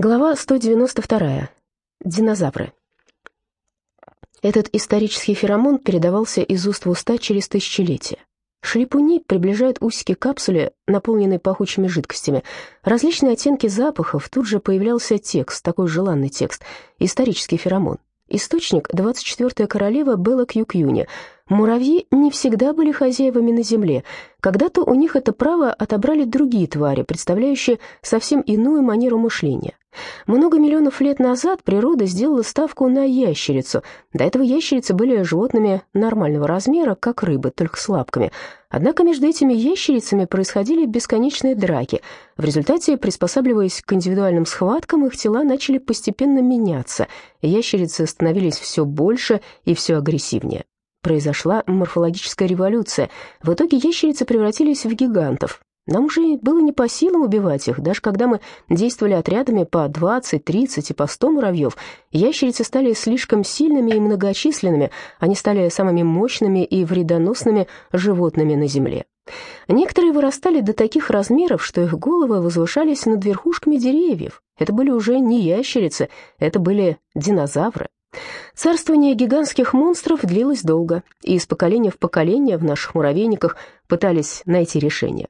Глава 192. Динозавры. Этот исторический феромон передавался из уст в уста через тысячелетия. Шлепуни приближают усики капсуле, наполненной пахучими жидкостями. Различные оттенки запахов, тут же появлялся текст, такой желанный текст, исторический феромон. Источник – 24-я королева Белла Кьюкьюни. Муравьи не всегда были хозяевами на земле. Когда-то у них это право отобрали другие твари, представляющие совсем иную манеру мышления. Много миллионов лет назад природа сделала ставку на ящерицу. До этого ящерицы были животными нормального размера, как рыбы, только с лапками. Однако между этими ящерицами происходили бесконечные драки. В результате, приспосабливаясь к индивидуальным схваткам, их тела начали постепенно меняться. Ящерицы становились все больше и все агрессивнее. Произошла морфологическая революция. В итоге ящерицы превратились в гигантов. Нам уже было не по силам убивать их, даже когда мы действовали отрядами по 20, 30 и по 100 муравьев, ящерицы стали слишком сильными и многочисленными, они стали самыми мощными и вредоносными животными на Земле. Некоторые вырастали до таких размеров, что их головы возвышались над верхушками деревьев. Это были уже не ящерицы, это были динозавры. Царствование гигантских монстров длилось долго, и из поколения в поколение в наших муравейниках пытались найти решение.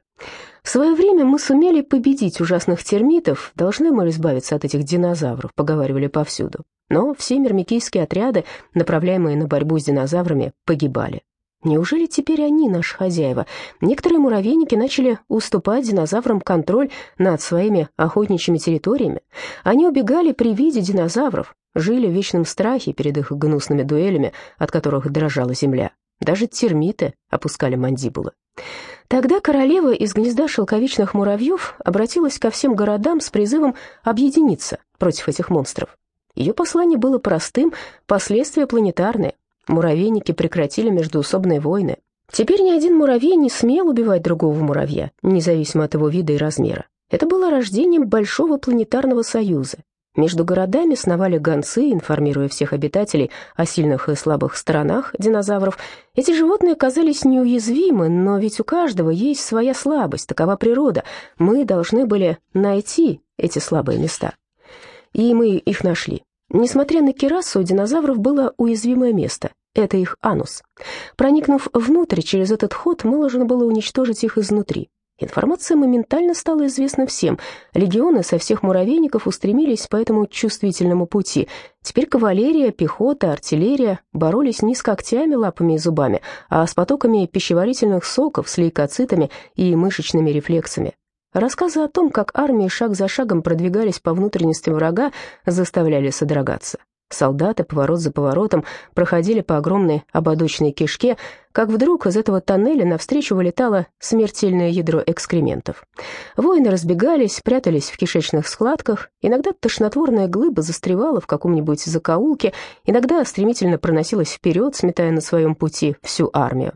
В свое время мы сумели победить ужасных термитов, должны мы избавиться от этих динозавров, поговаривали повсюду. Но все мирмикийские отряды, направляемые на борьбу с динозаврами, погибали. Неужели теперь они наши хозяева? Некоторые муравейники начали уступать динозаврам контроль над своими охотничьими территориями. Они убегали при виде динозавров, жили в вечном страхе перед их гнусными дуэлями, от которых дрожала земля. Даже термиты опускали мандибулы. Тогда королева из гнезда шелковичных муравьев обратилась ко всем городам с призывом объединиться против этих монстров. Ее послание было простым, последствия планетарные. Муравейники прекратили междуусобные войны. Теперь ни один муравей не смел убивать другого муравья, независимо от его вида и размера. Это было рождением Большого планетарного союза, между городами сновали гонцы, информируя всех обитателей о сильных и слабых сторонах динозавров. Эти животные казались неуязвимы, но ведь у каждого есть своя слабость, такова природа. Мы должны были найти эти слабые места. И мы их нашли. Несмотря на керасу, у динозавров было уязвимое место. Это их анус. Проникнув внутрь через этот ход, можно было уничтожить их изнутри. Информация моментально стала известна всем. Легионы со всех муравейников устремились по этому чувствительному пути. Теперь кавалерия, пехота, артиллерия боролись не с когтями, лапами и зубами, а с потоками пищеварительных соков, с лейкоцитами и мышечными рефлексами. Рассказы о том, как армии шаг за шагом продвигались по внутренности врага, заставляли содрогаться. Солдаты, поворот за поворотом, проходили по огромной ободочной кишке, как вдруг из этого тоннеля навстречу вылетало смертельное ядро экскрементов. Воины разбегались, прятались в кишечных складках, иногда тошнотворная глыба застревала в каком-нибудь закоулке, иногда стремительно проносилась вперед, сметая на своем пути всю армию.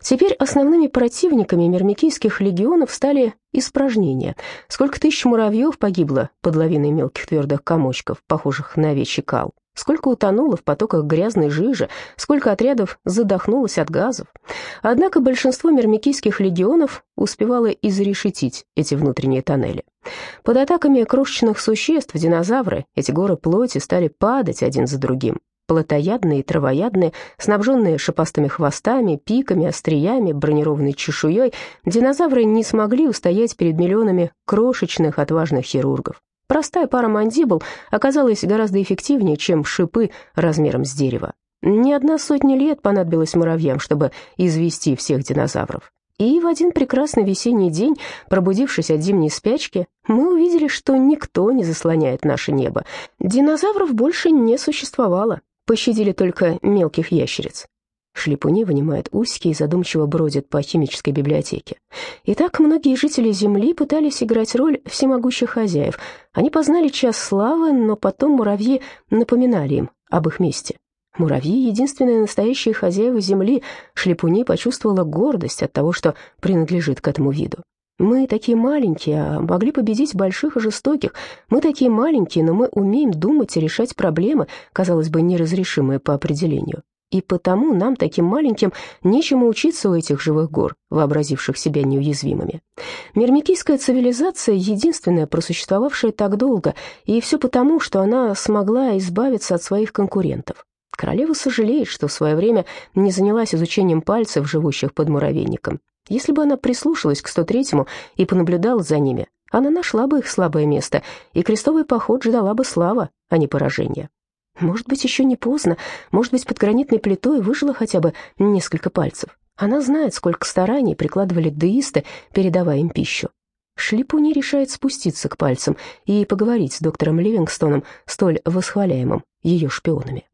Теперь основными противниками мирмикийских легионов стали испражнения. Сколько тысяч муравьев погибло под лавиной мелких твердых комочков, похожих на овечий кал. Сколько утонуло в потоках грязной жижи, сколько отрядов задохнулось от газов. Однако большинство мирмикийских легионов успевало изрешетить эти внутренние тоннели. Под атаками крошечных существ, динозавры, эти горы плоти стали падать один за другим. Плотоядные травоядные, снабженные шипастыми хвостами, пиками, остриями, бронированной чешуей, динозавры не смогли устоять перед миллионами крошечных отважных хирургов. Простая пара мандибул оказалась гораздо эффективнее, чем шипы размером с дерево. Не одна сотня лет понадобилось муравьям, чтобы извести всех динозавров. И в один прекрасный весенний день, пробудившись от зимней спячки, мы увидели, что никто не заслоняет наше небо. Динозавров больше не существовало, пощадили только мелких ящериц. Шлепуни вынимает усики и задумчиво бродит по химической библиотеке. Итак, многие жители Земли пытались играть роль всемогущих хозяев. Они познали час славы, но потом муравьи напоминали им об их месте. Муравьи — единственные настоящие хозяева Земли. Шлепуни почувствовала гордость от того, что принадлежит к этому виду. Мы такие маленькие, а могли победить больших и жестоких. Мы такие маленькие, но мы умеем думать и решать проблемы, казалось бы, неразрешимые по определению. И потому нам, таким маленьким, нечему учиться у этих живых гор, вообразивших себя неуязвимыми. Мирмикийская цивилизация — единственная, просуществовавшая так долго, и все потому, что она смогла избавиться от своих конкурентов. Королева сожалеет, что в свое время не занялась изучением пальцев, живущих под муравейником. Если бы она прислушалась к 103-му и понаблюдала за ними, она нашла бы их слабое место, и крестовый поход ждала бы слава, а не поражение. Может быть, еще не поздно, может быть, под гранитной плитой выжило хотя бы несколько пальцев. Она знает, сколько стараний прикладывали деисты, передавая им пищу. Шлипуни решает спуститься к пальцам и поговорить с доктором Ливингстоном, столь восхваляемым ее шпионами.